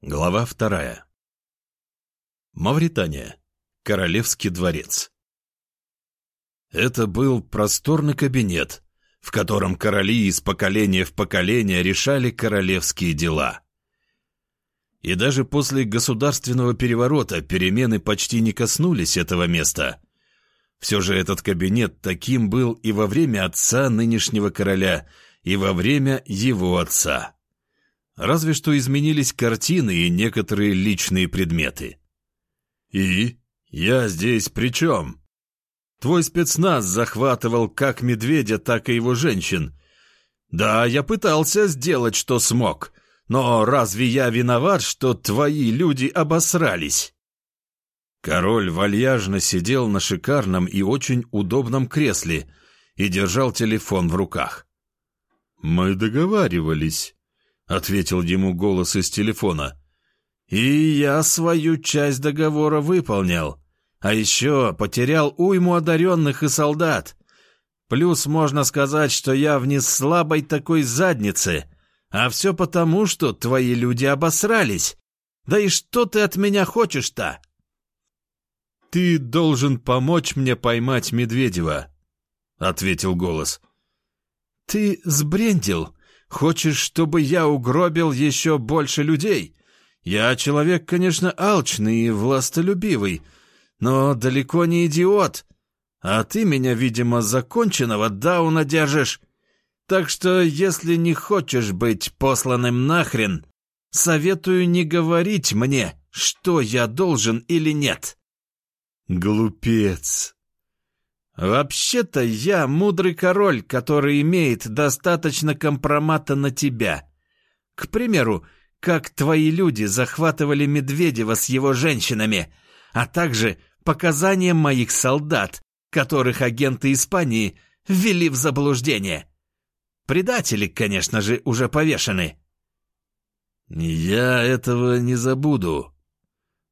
Глава вторая. Мавритания. Королевский дворец. Это был просторный кабинет, в котором короли из поколения в поколение решали королевские дела. И даже после государственного переворота перемены почти не коснулись этого места. Все же этот кабинет таким был и во время отца нынешнего короля, и во время его отца. Разве что изменились картины и некоторые личные предметы. «И? Я здесь при чем?» «Твой спецназ захватывал как медведя, так и его женщин. Да, я пытался сделать, что смог, но разве я виноват, что твои люди обосрались?» Король вальяжно сидел на шикарном и очень удобном кресле и держал телефон в руках. «Мы договаривались», — ответил ему голос из телефона. «И я свою часть договора выполнил. А еще потерял уйму одаренных и солдат. Плюс можно сказать, что я вниз слабой такой задницы. А все потому, что твои люди обосрались. Да и что ты от меня хочешь-то?» «Ты должен помочь мне поймать Медведева», — ответил голос. «Ты сбрендил?» Хочешь, чтобы я угробил еще больше людей? Я человек, конечно, алчный и властолюбивый, но далеко не идиот. А ты меня, видимо, законченного дауна держишь. Так что, если не хочешь быть посланным нахрен, советую не говорить мне, что я должен или нет. Глупец. «Вообще-то я мудрый король, который имеет достаточно компромата на тебя. К примеру, как твои люди захватывали Медведева с его женщинами, а также показания моих солдат, которых агенты Испании ввели в заблуждение. Предатели, конечно же, уже повешены». «Я этого не забуду».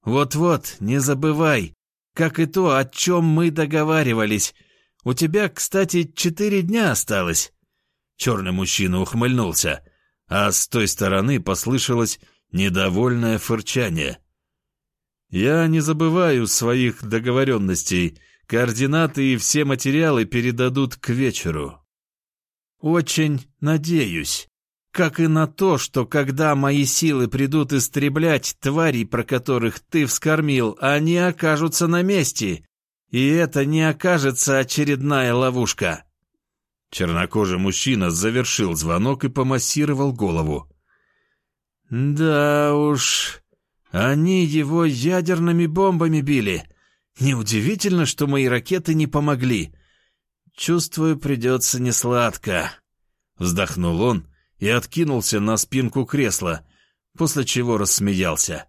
«Вот-вот, не забывай, как и то, о чем мы договаривались. У тебя, кстати, четыре дня осталось». Черный мужчина ухмыльнулся, а с той стороны послышалось недовольное фырчание. «Я не забываю своих договоренностей. Координаты и все материалы передадут к вечеру». «Очень надеюсь», как и на то, что когда мои силы придут истреблять тварей, про которых ты вскормил, они окажутся на месте, и это не окажется очередная ловушка». Чернокожий мужчина завершил звонок и помассировал голову. «Да уж, они его ядерными бомбами били. Неудивительно, что мои ракеты не помогли. Чувствую, придется несладко». Вздохнул он и откинулся на спинку кресла, после чего рассмеялся.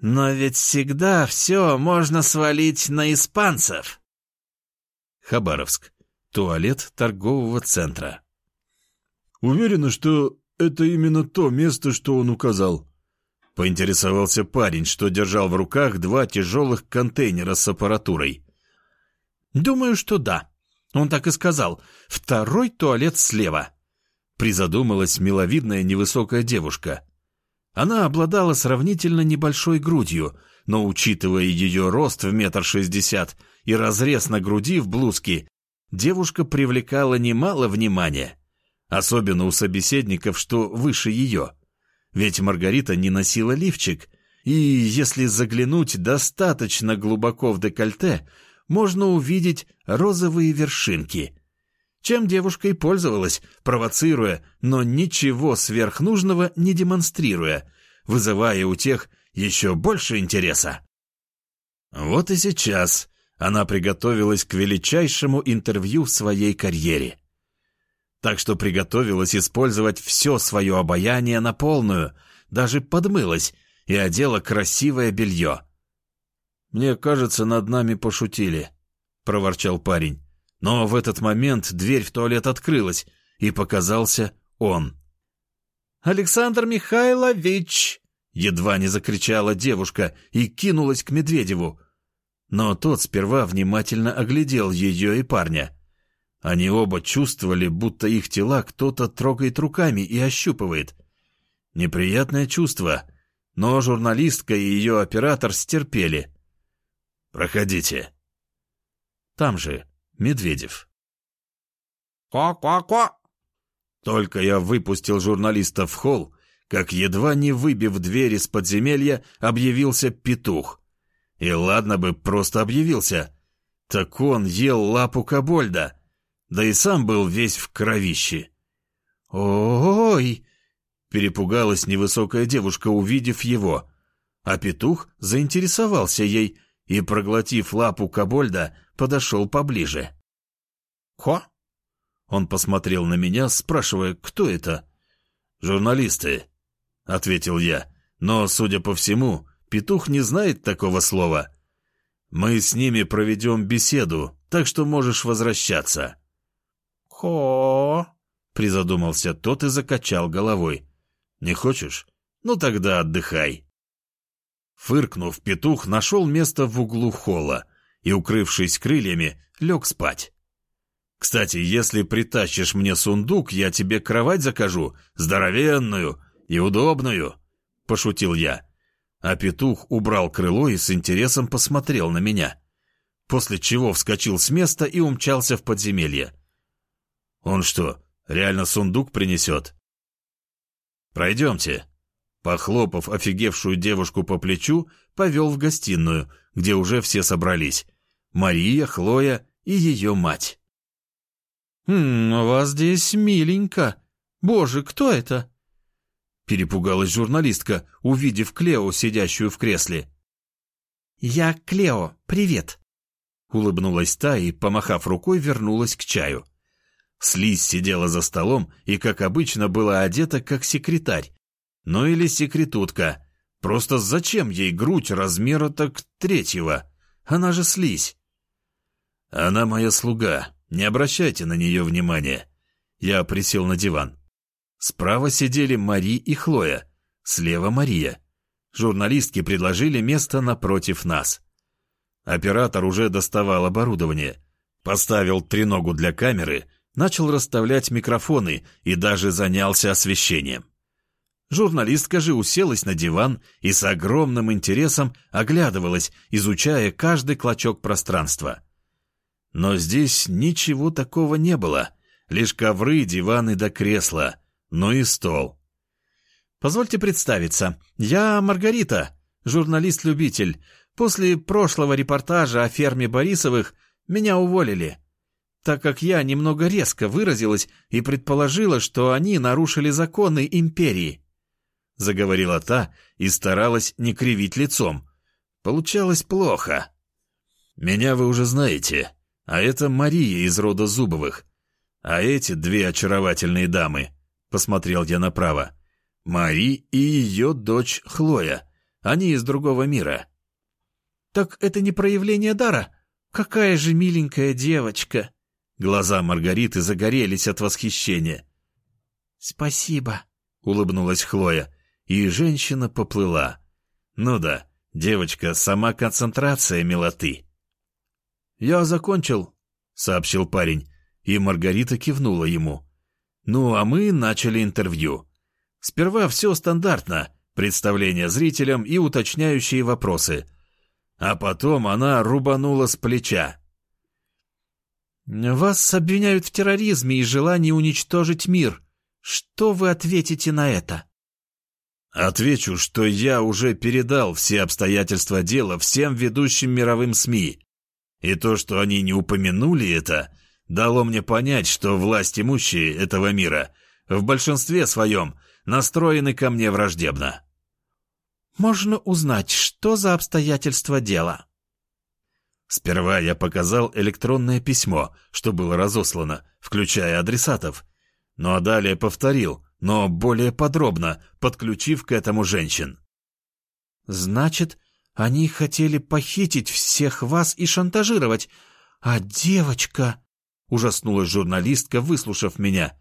«Но ведь всегда все можно свалить на испанцев!» Хабаровск. Туалет торгового центра. «Уверена, что это именно то место, что он указал?» Поинтересовался парень, что держал в руках два тяжелых контейнера с аппаратурой. «Думаю, что да. Он так и сказал. Второй туалет слева» призадумалась миловидная невысокая девушка. Она обладала сравнительно небольшой грудью, но, учитывая ее рост в метр шестьдесят и разрез на груди в блузке, девушка привлекала немало внимания, особенно у собеседников, что выше ее. Ведь Маргарита не носила лифчик, и если заглянуть достаточно глубоко в декольте, можно увидеть розовые вершинки — чем девушка и пользовалась, провоцируя, но ничего сверхнужного не демонстрируя, вызывая у тех еще больше интереса. Вот и сейчас она приготовилась к величайшему интервью в своей карьере. Так что приготовилась использовать все свое обаяние на полную, даже подмылась и одела красивое белье. «Мне кажется, над нами пошутили», — проворчал парень. Но в этот момент дверь в туалет открылась, и показался он. «Александр Михайлович!» Едва не закричала девушка и кинулась к Медведеву. Но тот сперва внимательно оглядел ее и парня. Они оба чувствовали, будто их тела кто-то трогает руками и ощупывает. Неприятное чувство, но журналистка и ее оператор стерпели. «Проходите». Там же Медведев. «Ко-ко-ко!» Только я выпустил журналиста в холл, как, едва не выбив дверь из подземелья, объявился петух. И ладно бы просто объявился. Так он ел лапу кобольда, да и сам был весь в кровище. «Ой!» — перепугалась невысокая девушка, увидев его. А петух заинтересовался ей и, проглотив лапу кобольда, подошел поближе. «Ко?» Он посмотрел на меня, спрашивая, кто это. «Журналисты», — ответил я. «Но, судя по всему, петух не знает такого слова. Мы с ними проведем беседу, так что можешь возвращаться». «Хо...» — призадумался тот и закачал головой. «Не хочешь? Ну тогда отдыхай». Фыркнув, петух нашел место в углу холла и, укрывшись крыльями, лег спать. «Кстати, если притащишь мне сундук, я тебе кровать закажу, здоровенную и удобную», — пошутил я. А петух убрал крыло и с интересом посмотрел на меня, после чего вскочил с места и умчался в подземелье. «Он что, реально сундук принесет?» «Пройдемте», Похлопав офигевшую девушку по плечу, повел в гостиную, где уже все собрались. Мария, Хлоя и ее мать. «Хм, у вас здесь миленько. Боже, кто это?» Перепугалась журналистка, увидев Клео, сидящую в кресле. «Я Клео, привет!» Улыбнулась та и, помахав рукой, вернулась к чаю. Слизь сидела за столом и, как обычно, была одета как секретарь, ну или секретутка. Просто зачем ей грудь размера так третьего? Она же слизь. Она моя слуга. Не обращайте на нее внимания. Я присел на диван. Справа сидели Мари и Хлоя. Слева Мария. Журналистки предложили место напротив нас. Оператор уже доставал оборудование. Поставил треногу для камеры, начал расставлять микрофоны и даже занялся освещением. Журналистка же уселась на диван и с огромным интересом оглядывалась, изучая каждый клочок пространства. Но здесь ничего такого не было, лишь ковры, диваны да кресла, ну и стол. «Позвольте представиться, я Маргарита, журналист-любитель. После прошлого репортажа о ферме Борисовых меня уволили, так как я немного резко выразилась и предположила, что они нарушили законы империи». — заговорила та и старалась не кривить лицом. Получалось плохо. «Меня вы уже знаете, а это Мария из рода Зубовых. А эти две очаровательные дамы», — посмотрел я направо, — «Мари и ее дочь Хлоя. Они из другого мира». «Так это не проявление дара? Какая же миленькая девочка!» Глаза Маргариты загорелись от восхищения. «Спасибо», — улыбнулась Хлоя и женщина поплыла. Ну да, девочка, сама концентрация милоты. «Я закончил», — сообщил парень, и Маргарита кивнула ему. Ну, а мы начали интервью. Сперва все стандартно, представление зрителям и уточняющие вопросы. А потом она рубанула с плеча. «Вас обвиняют в терроризме и желании уничтожить мир. Что вы ответите на это?» Отвечу, что я уже передал все обстоятельства дела всем ведущим мировым СМИ. И то, что они не упомянули это, дало мне понять, что власть имущие этого мира в большинстве своем настроены ко мне враждебно. «Можно узнать, что за обстоятельства дела?» Сперва я показал электронное письмо, что было разослано, включая адресатов. Ну а далее повторил, но более подробно, подключив к этому женщин. «Значит, они хотели похитить всех вас и шантажировать, а девочка...» — ужаснулась журналистка, выслушав меня.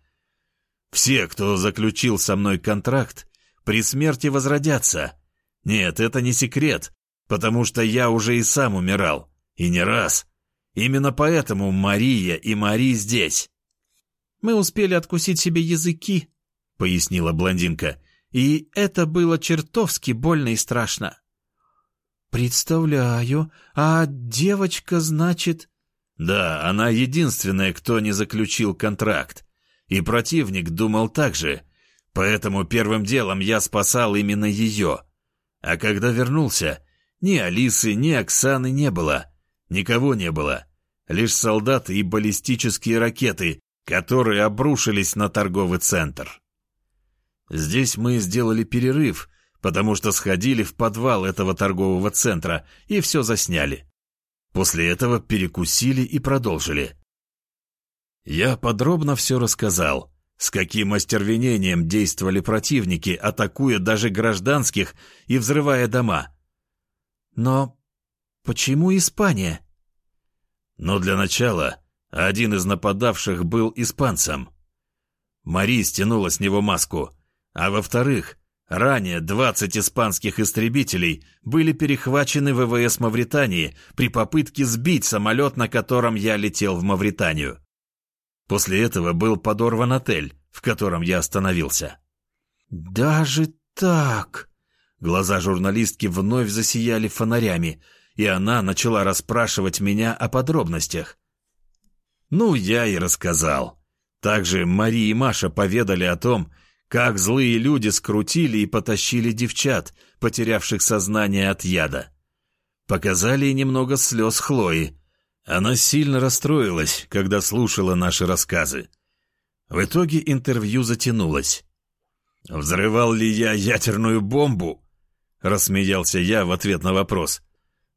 «Все, кто заключил со мной контракт, при смерти возродятся. Нет, это не секрет, потому что я уже и сам умирал, и не раз. Именно поэтому Мария и Мари здесь». «Мы успели откусить себе языки», — пояснила блондинка, И это было чертовски больно и страшно. «Представляю. А девочка, значит...» «Да, она единственная, кто не заключил контракт. И противник думал так же. Поэтому первым делом я спасал именно ее. А когда вернулся, ни Алисы, ни Оксаны не было. Никого не было. Лишь солдаты и баллистические ракеты, которые обрушились на торговый центр. Здесь мы сделали перерыв, потому что сходили в подвал этого торгового центра и все засняли. После этого перекусили и продолжили. Я подробно все рассказал, с каким остервенением действовали противники, атакуя даже гражданских и взрывая дома. Но почему Испания? Но для начала один из нападавших был испанцем. Мари стянула с него маску, а во-вторых, ранее 20 испанских истребителей были перехвачены ВВС Мавритании при попытке сбить самолет, на котором я летел в Мавританию. После этого был подорван отель, в котором я остановился. «Даже так?» Глаза журналистки вновь засияли фонарями, и она начала расспрашивать меня о подробностях. Ну, я и рассказал. Также Мари и Маша поведали о том, как злые люди скрутили и потащили девчат, потерявших сознание от яда. Показали и немного слез Хлои. Она сильно расстроилась, когда слушала наши рассказы. В итоге интервью затянулось. «Взрывал ли я ядерную бомбу?» — рассмеялся я в ответ на вопрос.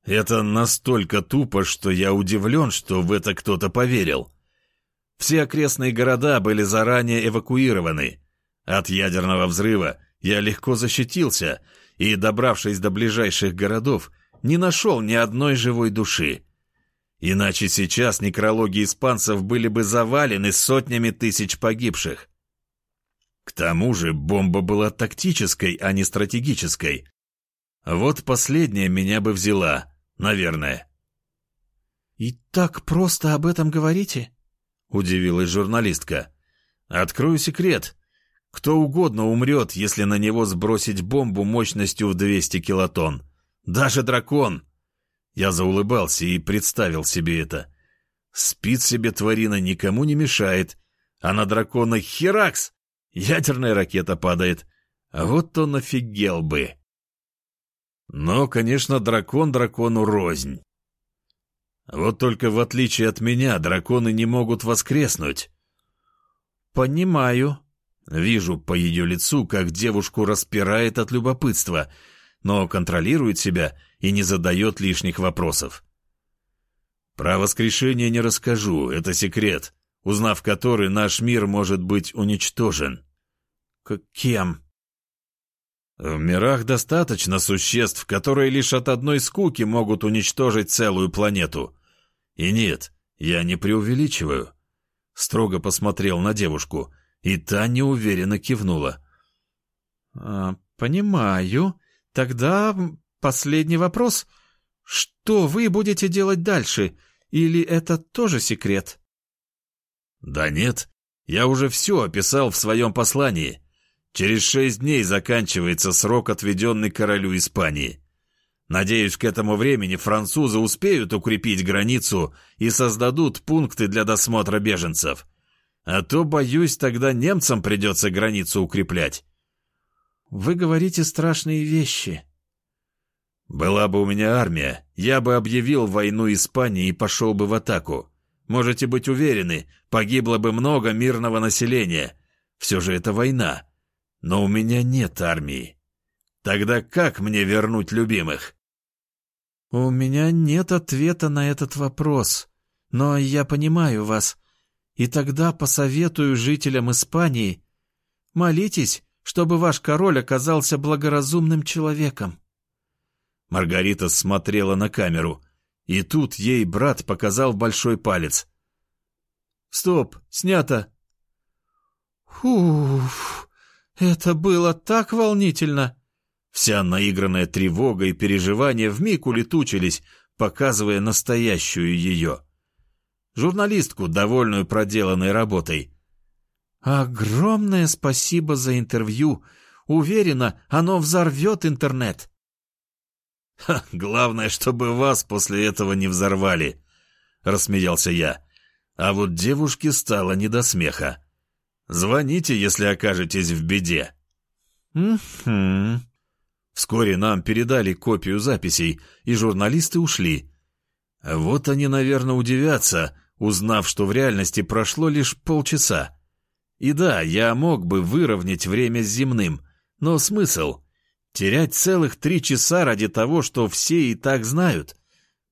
Это настолько тупо, что я удивлен, что в это кто-то поверил. Все окрестные города были заранее эвакуированы. От ядерного взрыва я легко защитился и, добравшись до ближайших городов, не нашел ни одной живой души. Иначе сейчас некрологи испанцев были бы завалены сотнями тысяч погибших. К тому же бомба была тактической, а не стратегической. Вот последняя меня бы взяла — Наверное. «И так просто об этом говорите?» — удивилась журналистка. «Открою секрет. Кто угодно умрет, если на него сбросить бомбу мощностью в 200 килотонн. Даже дракон!» Я заулыбался и представил себе это. Спит себе тварина, никому не мешает, а на дракона херакс! Ядерная ракета падает. А вот он офигел бы. Но, конечно, дракон дракону рознь. Вот только в отличие от меня, драконы не могут воскреснуть. Понимаю. Вижу по ее лицу, как девушку распирает от любопытства, но контролирует себя и не задает лишних вопросов. Про воскрешение не расскажу, это секрет, узнав который, наш мир может быть уничтожен. К кем? В мирах достаточно существ, которые лишь от одной скуки могут уничтожить целую планету. И нет, я не преувеличиваю. Строго посмотрел на девушку, и та неуверенно кивнула. А, «Понимаю. Тогда последний вопрос. Что вы будете делать дальше? Или это тоже секрет?» «Да нет, я уже все описал в своем послании». Через шесть дней заканчивается срок, отведенный королю Испании. Надеюсь, к этому времени французы успеют укрепить границу и создадут пункты для досмотра беженцев. А то, боюсь, тогда немцам придется границу укреплять. Вы говорите страшные вещи. Была бы у меня армия, я бы объявил войну Испании и пошел бы в атаку. Можете быть уверены, погибло бы много мирного населения. Все же это война. Но у меня нет армии. Тогда как мне вернуть любимых? У меня нет ответа на этот вопрос, но я понимаю вас. И тогда посоветую жителям Испании молитесь, чтобы ваш король оказался благоразумным человеком. Маргарита смотрела на камеру, и тут ей брат показал большой палец. «Стоп, снято!» «Уф!» «Это было так волнительно!» Вся наигранная тревога и переживания вмиг улетучились, показывая настоящую ее. Журналистку, довольную проделанной работой. «Огромное спасибо за интервью. Уверена, оно взорвет интернет. «Ха, главное, чтобы вас после этого не взорвали», — рассмеялся я. А вот девушке стало не до смеха. «Звоните, если окажетесь в беде». «Угу». Вскоре нам передали копию записей, и журналисты ушли. Вот они, наверное, удивятся, узнав, что в реальности прошло лишь полчаса. И да, я мог бы выровнять время с земным, но смысл? Терять целых три часа ради того, что все и так знают?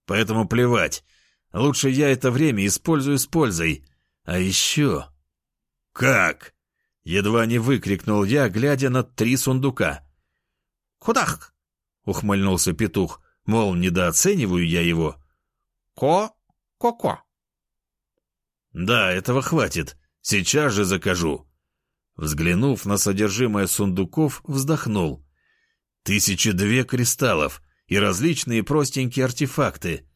Поэтому плевать. Лучше я это время использую с пользой. А еще... «Как?» — едва не выкрикнул я, глядя на три сундука. «Кудах!» — ухмыльнулся петух, мол, недооцениваю я его. «Ко? Ко-ко!» «Да, этого хватит. Сейчас же закажу». Взглянув на содержимое сундуков, вздохнул. Тысячи две кристаллов и различные простенькие артефакты.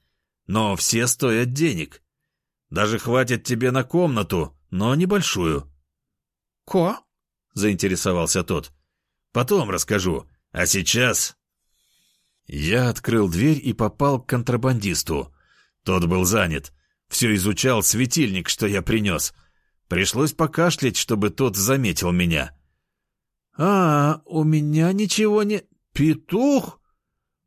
Но все стоят денег. Даже хватит тебе на комнату, но небольшую. «Ко?» — заинтересовался тот. «Потом расскажу. А сейчас...» Я открыл дверь и попал к контрабандисту. Тот был занят. Все изучал светильник, что я принес. Пришлось покашлять, чтобы тот заметил меня. «А, у меня ничего не...» «Петух?»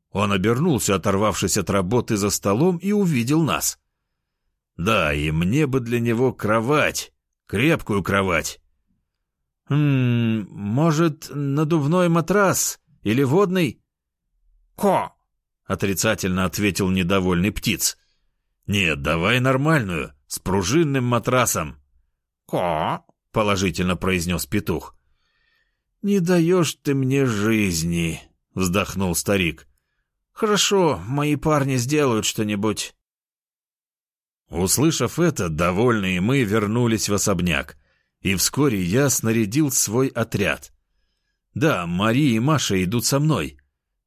Он обернулся, оторвавшись от работы за столом, и увидел нас. «Да, и мне бы для него кровать, крепкую кровать». «Ммм, может, надувной матрас или водный?» «Ко!» — отрицательно ответил недовольный птиц. «Нет, давай нормальную, с пружинным матрасом». «Ко!» — положительно произнес петух. «Не даешь ты мне жизни», — вздохнул старик. «Хорошо, мои парни сделают что-нибудь». Услышав это, довольные мы вернулись в особняк, и вскоре я снарядил свой отряд. Да, Мари и Маша идут со мной.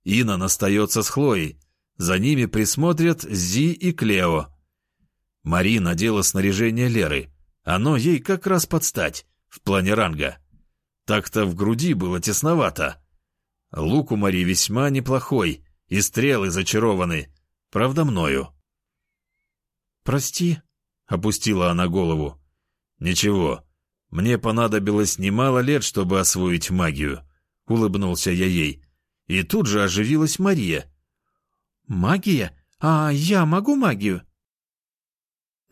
Инна остается с Хлоей. За ними присмотрят Зи и Клео. Мари надела снаряжение Леры. Оно ей как раз подстать, в плане ранга. Так-то в груди было тесновато. Лук у Мари весьма неплохой, и стрелы зачарованы. Правда, мною. «Прости», — опустила она голову. «Ничего, мне понадобилось немало лет, чтобы освоить магию», — улыбнулся я ей. И тут же оживилась Мария. «Магия? А я могу магию?»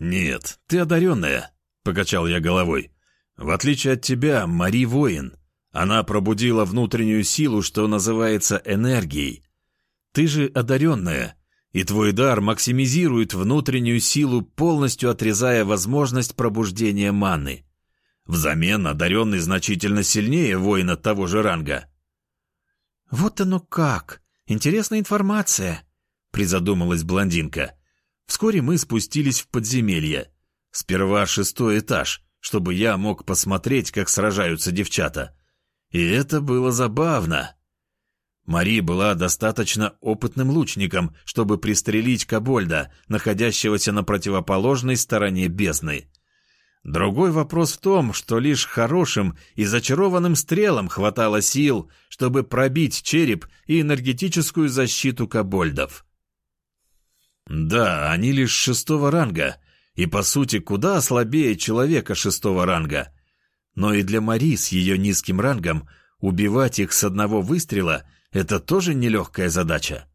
«Нет, ты одаренная», — покачал я головой. «В отличие от тебя, Мари воин. Она пробудила внутреннюю силу, что называется энергией. Ты же одаренная, и твой дар максимизирует внутреннюю силу, полностью отрезая возможность пробуждения маны. Взамен одаренный значительно сильнее воина того же ранга. «Вот оно как! Интересная информация!» — призадумалась блондинка. Вскоре мы спустились в подземелье. Сперва шестой этаж, чтобы я мог посмотреть, как сражаются девчата. И это было забавно. Мари была достаточно опытным лучником, чтобы пристрелить Кабольда, находящегося на противоположной стороне бездны. Другой вопрос в том, что лишь хорошим и зачарованным стрелам хватало сил, чтобы пробить череп и энергетическую защиту кобольдов. Да, они лишь шестого ранга, и, по сути, куда слабее человека шестого ранга. Но и для Мари с ее низким рангом убивать их с одного выстрела — это тоже нелегкая задача.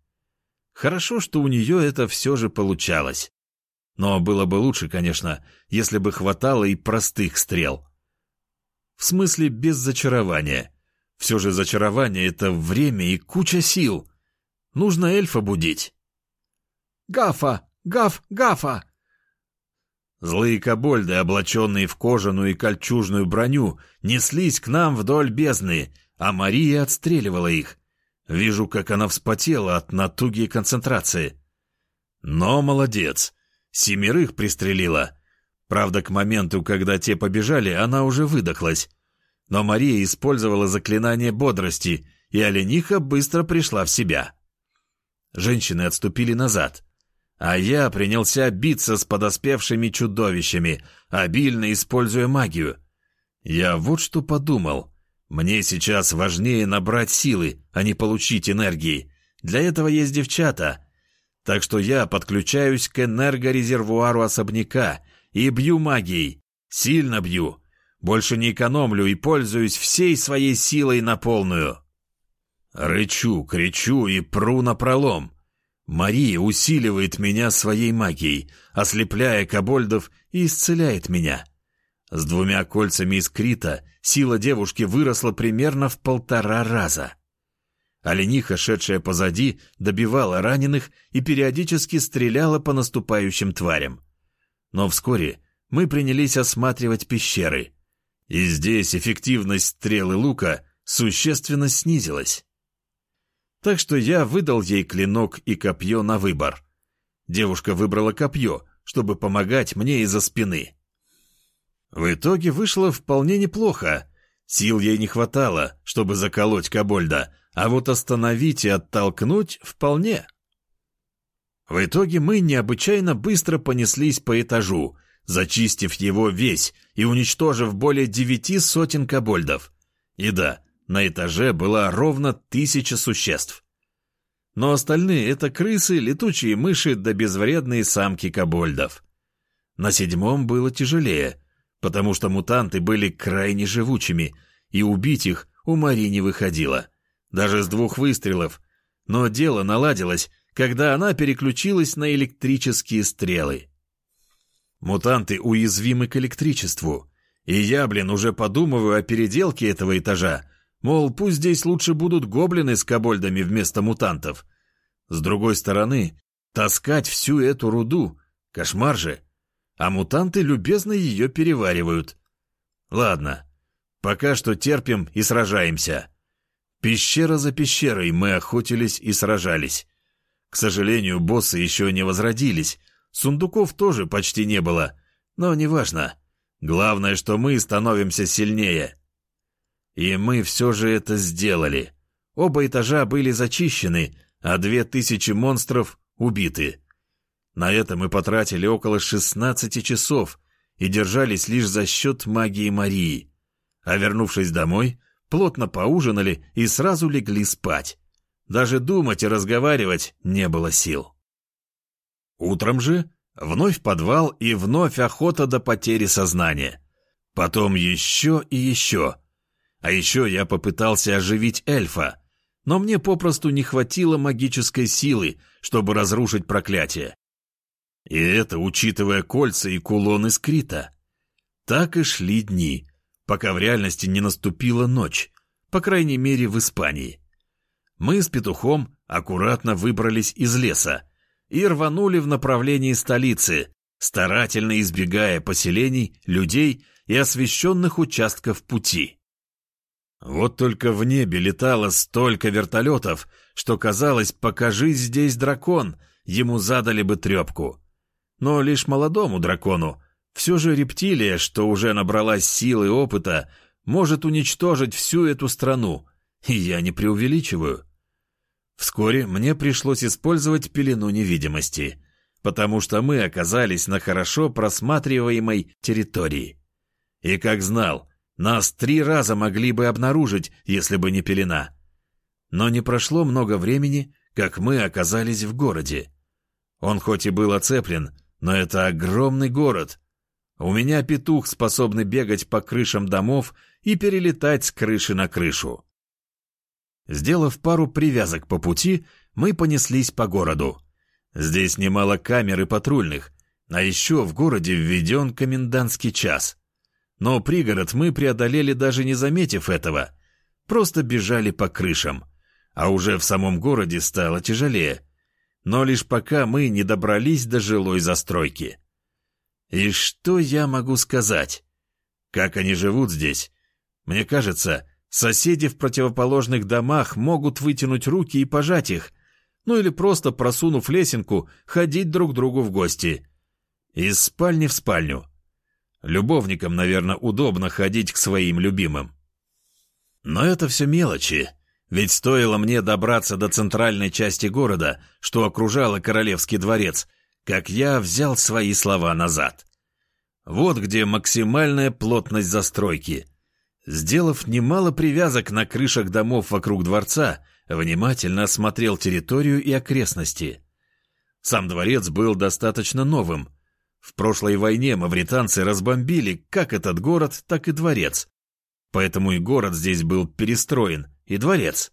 Хорошо, что у нее это все же получалось. Но было бы лучше, конечно, если бы хватало и простых стрел. В смысле, без зачарования. Все же зачарование — это время и куча сил. Нужно эльфа будить. «Гафа! Гаф! Гафа!» Злые кобольды, облаченные в кожаную и кольчужную броню, неслись к нам вдоль бездны, а Мария отстреливала их. Вижу, как она вспотела от натуги и концентрации. Но молодец. Семерых пристрелила. Правда, к моменту, когда те побежали, она уже выдохлась. Но Мария использовала заклинание бодрости, и олениха быстро пришла в себя. Женщины отступили назад. А я принялся биться с подоспевшими чудовищами, обильно используя магию. Я вот что подумал. Мне сейчас важнее набрать силы, а не получить энергии. Для этого есть девчата. Так что я подключаюсь к энергорезервуару особняка и бью магией. Сильно бью. Больше не экономлю и пользуюсь всей своей силой на полную. Рычу, кричу и пру на пролом. Мария усиливает меня своей магией, ослепляя кобольдов и исцеляет меня. С двумя кольцами из крита сила девушки выросла примерно в полтора раза. Олениха, шедшая позади, добивала раненых и периодически стреляла по наступающим тварям. Но вскоре мы принялись осматривать пещеры. И здесь эффективность стрелы лука существенно снизилась. Так что я выдал ей клинок и копье на выбор. Девушка выбрала копье, чтобы помогать мне из-за спины. В итоге вышло вполне неплохо. Сил ей не хватало, чтобы заколоть Кобольда, а вот остановить и оттолкнуть вполне. В итоге мы необычайно быстро понеслись по этажу, зачистив его весь и уничтожив более девяти сотен кобольдов. И да, на этаже была ровно тысяча существ. Но остальные — это крысы, летучие мыши да безвредные самки кобольдов. На седьмом было тяжелее, потому что мутанты были крайне живучими, и убить их у Мари не выходило. Даже с двух выстрелов. Но дело наладилось, когда она переключилась на электрические стрелы. Мутанты уязвимы к электричеству, и я, блин, уже подумываю о переделке этого этажа, Мол, пусть здесь лучше будут гоблины с кобольдами вместо мутантов. С другой стороны, таскать всю эту руду — кошмар же. А мутанты любезно ее переваривают. Ладно, пока что терпим и сражаемся. Пещера за пещерой мы охотились и сражались. К сожалению, боссы еще не возродились. Сундуков тоже почти не было. Но неважно. Главное, что мы становимся сильнее. И мы все же это сделали. Оба этажа были зачищены, а две тысячи монстров убиты. На это мы потратили около 16 часов и держались лишь за счет магии Марии. А вернувшись домой, плотно поужинали и сразу легли спать. Даже думать и разговаривать не было сил. Утром же вновь подвал и вновь охота до потери сознания. Потом еще и еще — а еще я попытался оживить эльфа, но мне попросту не хватило магической силы, чтобы разрушить проклятие. И это учитывая кольца и кулоны скрита. Так и шли дни, пока в реальности не наступила ночь, по крайней мере в Испании. Мы с петухом аккуратно выбрались из леса и рванули в направлении столицы, старательно избегая поселений, людей и освещенных участков пути. Вот только в небе летало столько вертолетов, что казалось, покажи здесь дракон, ему задали бы трепку. Но лишь молодому дракону, все же рептилия, что уже набралась силы и опыта, может уничтожить всю эту страну, и я не преувеличиваю. Вскоре мне пришлось использовать пелену невидимости, потому что мы оказались на хорошо просматриваемой территории. И как знал, нас три раза могли бы обнаружить, если бы не пелена. Но не прошло много времени, как мы оказались в городе. Он хоть и был оцеплен, но это огромный город. У меня петух, способный бегать по крышам домов и перелетать с крыши на крышу. Сделав пару привязок по пути, мы понеслись по городу. Здесь немало камер и патрульных, а еще в городе введен комендантский час. Но пригород мы преодолели даже не заметив этого. Просто бежали по крышам. А уже в самом городе стало тяжелее. Но лишь пока мы не добрались до жилой застройки. И что я могу сказать? Как они живут здесь? Мне кажется, соседи в противоположных домах могут вытянуть руки и пожать их, ну или просто, просунув лесенку, ходить друг другу в гости. Из спальни в спальню. Любовникам, наверное, удобно ходить к своим любимым. Но это все мелочи, ведь стоило мне добраться до центральной части города, что окружало Королевский дворец, как я взял свои слова назад. Вот где максимальная плотность застройки. Сделав немало привязок на крышах домов вокруг дворца, внимательно осмотрел территорию и окрестности. Сам дворец был достаточно новым. В прошлой войне мавританцы разбомбили как этот город, так и дворец. Поэтому и город здесь был перестроен, и дворец.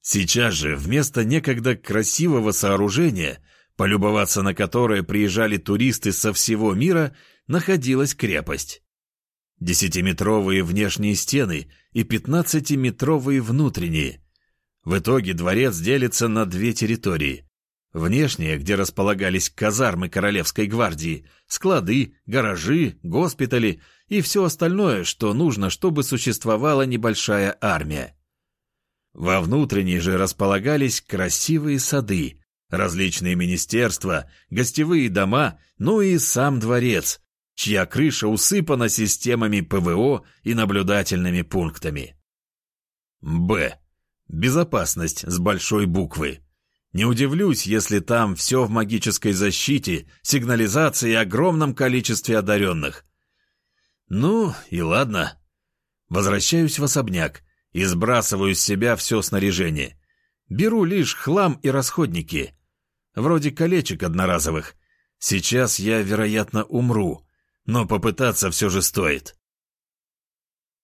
Сейчас же вместо некогда красивого сооружения, полюбоваться на которое приезжали туристы со всего мира, находилась крепость. Десятиметровые внешние стены и пятнадцатиметровые внутренние. В итоге дворец делится на две территории. Внешняя, где располагались казармы Королевской гвардии, склады, гаражи, госпитали и все остальное, что нужно, чтобы существовала небольшая армия. Во внутренней же располагались красивые сады, различные министерства, гостевые дома, ну и сам дворец, чья крыша усыпана системами ПВО и наблюдательными пунктами. Б. Безопасность с большой буквы. Не удивлюсь, если там все в магической защите, сигнализации и огромном количестве одаренных. Ну, и ладно. Возвращаюсь в особняк и сбрасываю с себя все снаряжение. Беру лишь хлам и расходники. Вроде колечек одноразовых. Сейчас я, вероятно, умру, но попытаться все же стоит.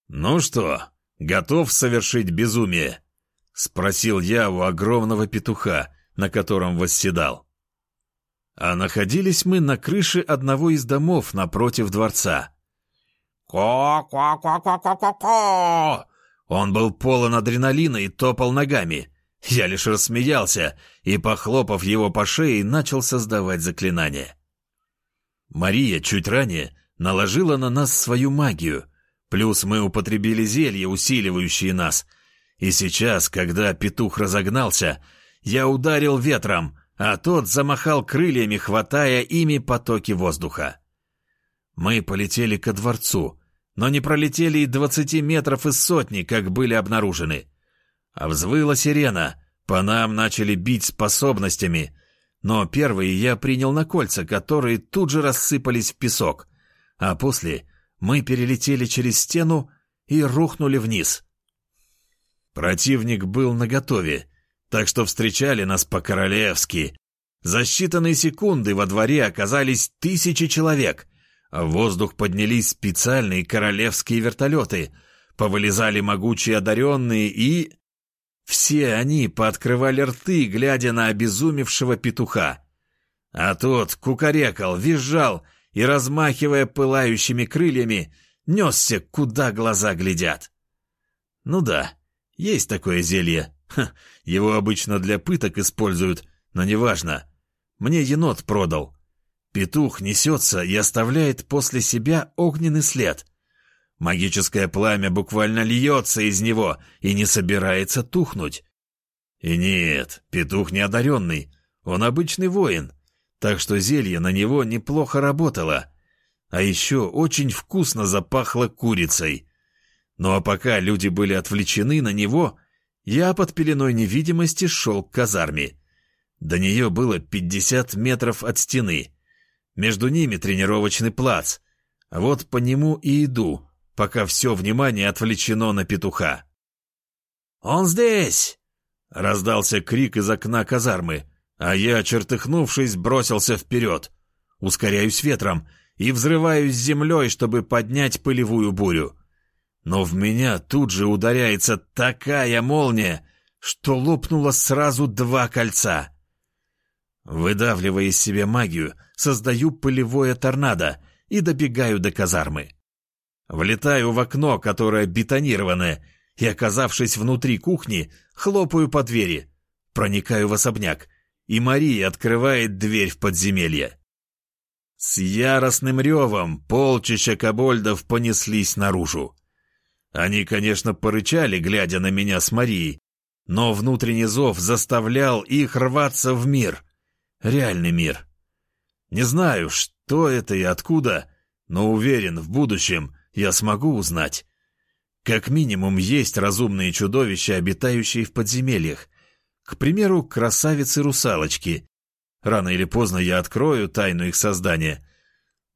«Ну что, готов совершить безумие?» — спросил я у огромного петуха, на котором восседал. А находились мы на крыше одного из домов напротив дворца. «Ко-ко-ко-ко-ко-ко-ко!» Он был полон адреналина и топал ногами. Я лишь рассмеялся и, похлопав его по шее, начал создавать заклинание. Мария чуть ранее наложила на нас свою магию, плюс мы употребили зелья, усиливающие нас. И сейчас, когда петух разогнался, я ударил ветром, а тот замахал крыльями, хватая ими потоки воздуха. Мы полетели ко дворцу, но не пролетели и двадцати метров из сотни, как были обнаружены. А взвыла сирена, по нам начали бить способностями, но первые я принял на кольца, которые тут же рассыпались в песок, а после мы перелетели через стену и рухнули вниз. Противник был наготове, так что встречали нас по-королевски. За считанные секунды во дворе оказались тысячи человек. В воздух поднялись специальные королевские вертолеты, повылезали могучие одаренные и... Все они пооткрывали рты, глядя на обезумевшего петуха. А тот кукарекал, визжал и, размахивая пылающими крыльями, несся, куда глаза глядят. Ну да, есть такое зелье, Ха, его обычно для пыток используют, но неважно. Мне енот продал. Петух несется и оставляет после себя огненный след. Магическое пламя буквально льется из него и не собирается тухнуть. И нет, петух не одаренный, он обычный воин, так что зелье на него неплохо работало. А еще очень вкусно запахло курицей. Ну а пока люди были отвлечены на него, я под пеленой невидимости шел к казарме. До нее было 50 метров от стены. Между ними тренировочный плац. А вот по нему и иду, пока все внимание отвлечено на петуха. «Он здесь!» — раздался крик из окна казармы, а я, чертыхнувшись, бросился вперед. Ускоряюсь ветром и взрываюсь землей, чтобы поднять пылевую бурю. Но в меня тут же ударяется такая молния, что лопнуло сразу два кольца. Выдавливая из себя магию, создаю пылевое торнадо и добегаю до казармы. Влетаю в окно, которое бетонированное, и, оказавшись внутри кухни, хлопаю по двери, проникаю в особняк, и Мария открывает дверь в подземелье. С яростным ревом полчища кобольдов понеслись наружу. Они, конечно, порычали, глядя на меня с Марией, но внутренний зов заставлял их рваться в мир. Реальный мир. Не знаю, что это и откуда, но уверен, в будущем я смогу узнать. Как минимум, есть разумные чудовища, обитающие в подземельях. К примеру, красавицы-русалочки. Рано или поздно я открою тайну их создания.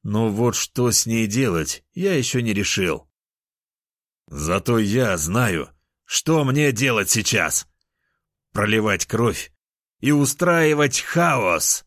Но вот что с ней делать, я еще не решил. Зато я знаю, что мне делать сейчас. Проливать кровь и устраивать хаос.